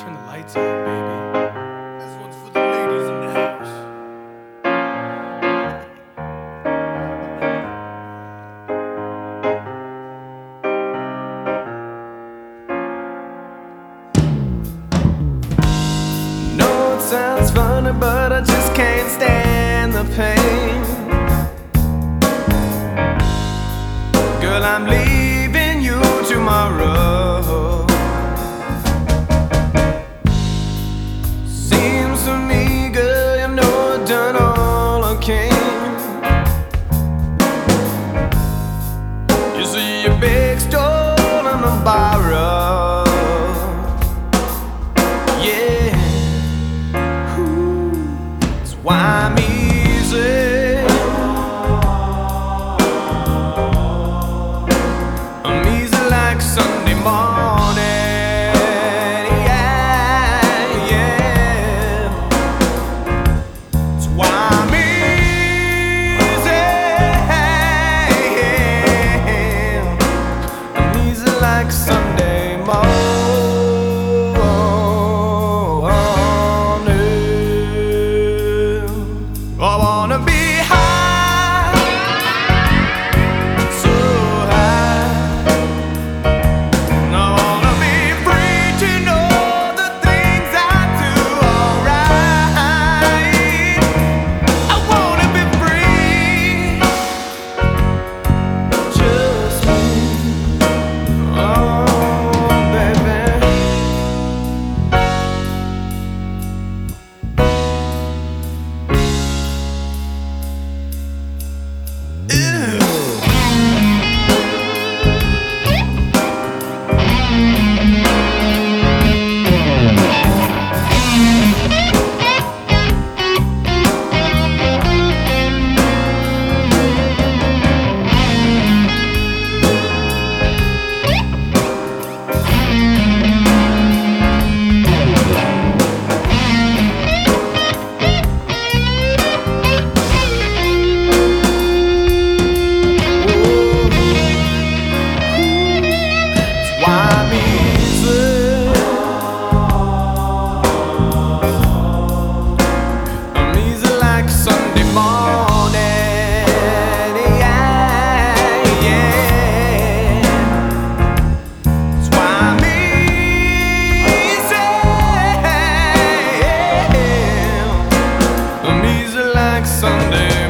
Turn the lights out, baby. This one's for the ladies in the house. No, it sounds funny, but I just can't stand the pain. Girl, I'm leaving. You see a big stone in the bottom. Sunday